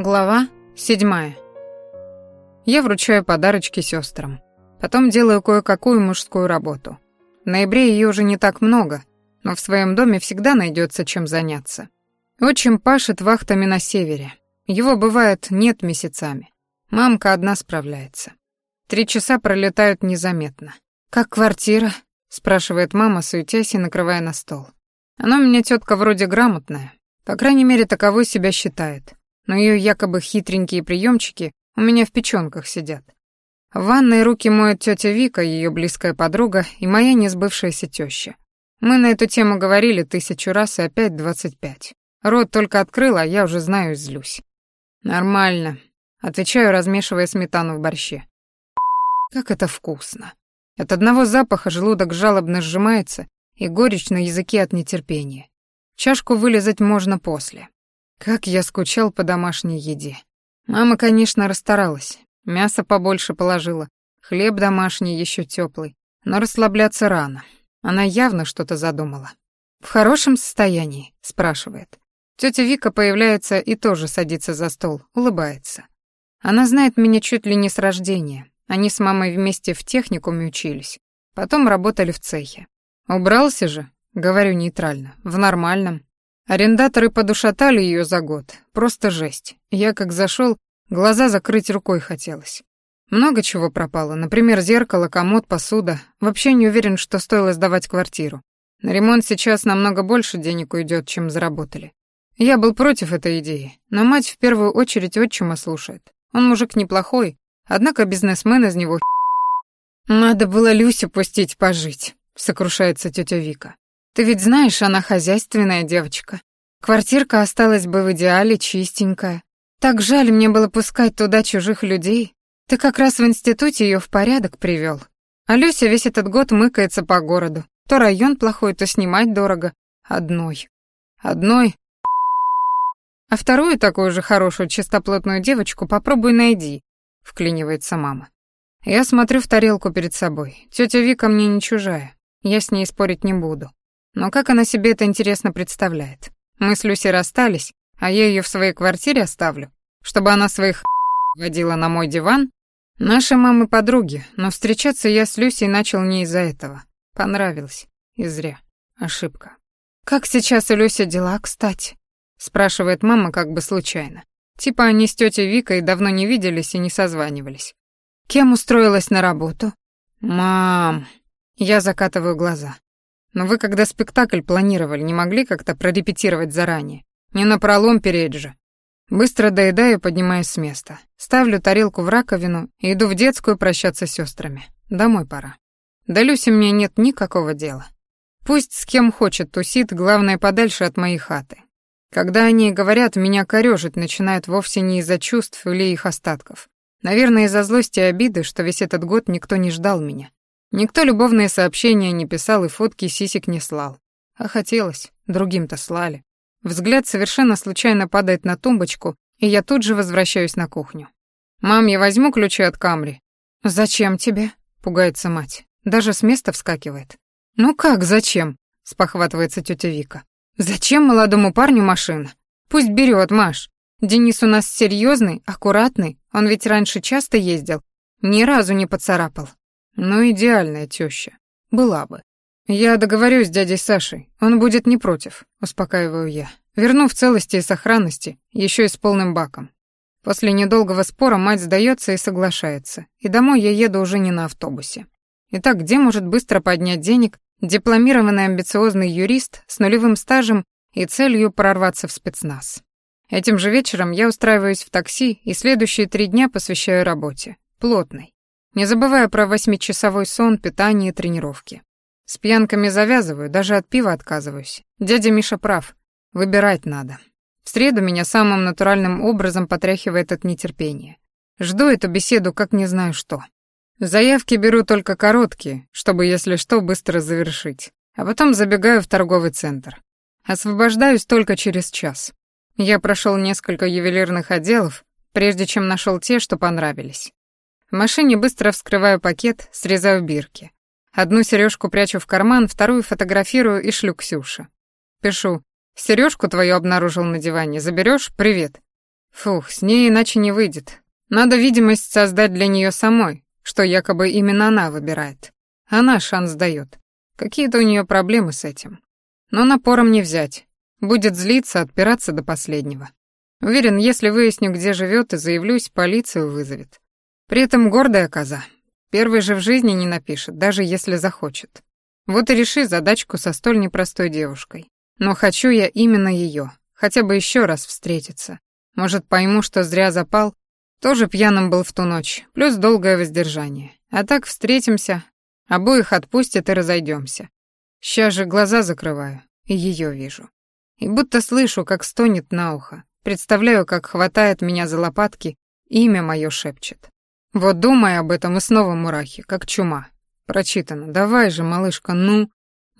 Глава седьмая. Я вручаю подарочки сестрам. Потом делаю кое-какую мужскую работу. В ноябре ее уже не так много, но в своем доме всегда найдется чем заняться. Отчим пашет вахтами на севере. Его, бывает, нет месяцами. Мамка одна справляется. Три часа пролетают незаметно. «Как квартира?» — спрашивает мама, суетясь и накрывая на стол. Она у меня тетка вроде грамотная. По крайней мере, таковой себя считает но ее якобы хитренькие приемчики у меня в печёнках сидят. В ванной руки моет тетя Вика, ее близкая подруга и моя несбывшаяся теща. Мы на эту тему говорили тысячу раз и опять двадцать пять. Рот только открыла, я уже знаю злюсь. Нормально, отвечаю, размешивая сметану в борще. Как это вкусно. От одного запаха желудок жалобно сжимается и горечь на языке от нетерпения. Чашку вылезать можно после. Как я скучал по домашней еде. Мама, конечно, расстаралась. Мясо побольше положила, хлеб домашний еще теплый, но расслабляться рано. Она явно что-то задумала. «В хорошем состоянии?» — спрашивает. Тетя Вика появляется и тоже садится за стол, улыбается. Она знает меня чуть ли не с рождения. Они с мамой вместе в техникуме учились. Потом работали в цехе. «Убрался же?» — говорю нейтрально. «В нормальном. Арендаторы подушатали ее за год. Просто жесть. Я как зашел, глаза закрыть рукой хотелось. Много чего пропало, например, зеркало, комод, посуда. Вообще не уверен, что стоило сдавать квартиру. На ремонт сейчас намного больше денег уйдет, чем заработали. Я был против этой идеи, но мать в первую очередь отчима слушает. Он мужик неплохой, однако бизнесмен из него «Надо было Люсю пустить пожить», — сокрушается тетя Вика. Ты ведь знаешь, она хозяйственная девочка. Квартирка осталась бы в идеале чистенькая. Так жаль мне было пускать туда чужих людей. Ты как раз в институте ее в порядок привел. А весь этот год мыкается по городу. То район плохой, то снимать дорого. Одной. Одной. А вторую такую же хорошую чистоплотную девочку попробуй найди, вклинивается мама. Я смотрю в тарелку перед собой. Тетя Вика мне не чужая. Я с ней спорить не буду. Но как она себе это интересно представляет? Мы с Люси расстались, а я ее в своей квартире оставлю, чтобы она своих водила на мой диван? Наши мамы подруги, но встречаться я с Люсей начал не из-за этого. Понравилось. И зря. Ошибка. «Как сейчас у Люси дела, кстати?» спрашивает мама как бы случайно. Типа они с тетей Викой давно не виделись и не созванивались. «Кем устроилась на работу?» «Мам...» Я закатываю глаза. Но вы, когда спектакль планировали, не могли как-то прорепетировать заранее? Не на пролом переть же. Быстро доедаю, поднимаюсь с места. Ставлю тарелку в раковину и иду в детскую прощаться с сестрами. Домой пора. До Люси мне нет никакого дела. Пусть с кем хочет тусит, главное подальше от моей хаты. Когда они говорят, меня корёжить начинают вовсе не из-за чувств или их остатков. Наверное, из-за злости и обиды, что весь этот год никто не ждал меня. Никто любовные сообщения не писал и фотки сисек не слал. А хотелось, другим-то слали. Взгляд совершенно случайно падает на тумбочку, и я тут же возвращаюсь на кухню. «Мам, я возьму ключи от Камри». «Зачем тебе?» — пугается мать. Даже с места вскакивает. «Ну как, зачем?» — спохватывается тетя Вика. «Зачем молодому парню машина? Пусть берет, Маш. Денис у нас серьезный, аккуратный, он ведь раньше часто ездил, ни разу не поцарапал. Ну, идеальная теща. Была бы. Я договорюсь с дядей Сашей, он будет не против, успокаиваю я. Верну в целости и сохранности, еще и с полным баком. После недолгого спора мать сдается и соглашается, и домой я еду уже не на автобусе. Итак, где может быстро поднять денег дипломированный амбициозный юрист с нулевым стажем и целью прорваться в спецназ? Этим же вечером я устраиваюсь в такси и следующие три дня посвящаю работе, плотной, не забывая про восьмичасовой сон, питание и тренировки. С пьянками завязываю, даже от пива отказываюсь. Дядя Миша прав, выбирать надо. В среду меня самым натуральным образом потряхивает от нетерпения. Жду эту беседу как не знаю что. Заявки беру только короткие, чтобы, если что, быстро завершить. А потом забегаю в торговый центр. Освобождаюсь только через час. Я прошел несколько ювелирных отделов, прежде чем нашел те, что понравились. В машине быстро вскрываю пакет, срезаю бирки. Одну сережку прячу в карман, вторую фотографирую и шлю Ксюше. Пишу. Сережку твою обнаружил на диване. Заберешь? Привет. Фух, с ней иначе не выйдет. Надо видимость создать для нее самой, что якобы именно она выбирает. Она шанс дает. Какие-то у нее проблемы с этим. Но напором не взять. Будет злиться, отпираться до последнего. Уверен, если выясню, где живет, и заявлюсь, полицию вызовет. При этом гордая коза. Первый же в жизни не напишет, даже если захочет. Вот и реши задачку со столь непростой девушкой. Но хочу я именно ее, хотя бы еще раз встретиться. Может, пойму, что зря запал. Тоже пьяным был в ту ночь, плюс долгое воздержание. А так встретимся, обоих отпустят и разойдемся. Сейчас же глаза закрываю, и ее вижу. И будто слышу, как стонет на ухо. Представляю, как хватает меня за лопатки, имя мое шепчет. Вот думай об этом и снова мурахи, как чума. Прочитано. Давай же, малышка, ну.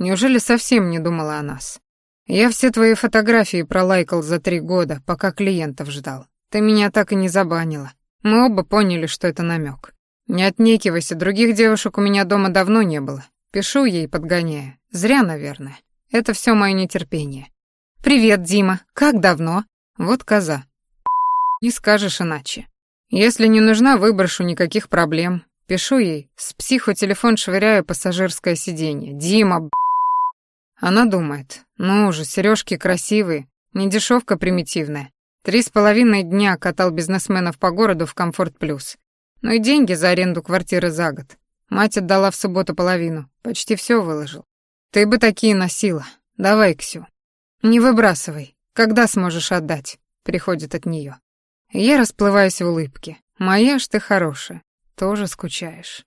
Неужели совсем не думала о нас? Я все твои фотографии пролайкал за три года, пока клиентов ждал. Ты меня так и не забанила. Мы оба поняли, что это намек. Не отнекивайся, других девушек у меня дома давно не было. Пишу ей, подгоняя. Зря, наверное. Это все мое нетерпение. «Привет, Дима. Как давно?» Вот коза. Не скажешь иначе. Если не нужна, выброшу, никаких проблем. Пишу ей, с психотелефон швыряю пассажирское сиденье. Дима, б***. Она думает, ну уже, сережки красивые, не дешевка примитивная. Три с половиной дня катал бизнесменов по городу в Комфорт Плюс. Ну и деньги за аренду квартиры за год. Мать отдала в субботу половину, почти все выложил. Ты бы такие носила. Давай, Ксю. Не выбрасывай. Когда сможешь отдать? Приходит от нее. Я расплываюсь в улыбке. Моя ж ты хорошая. Тоже скучаешь.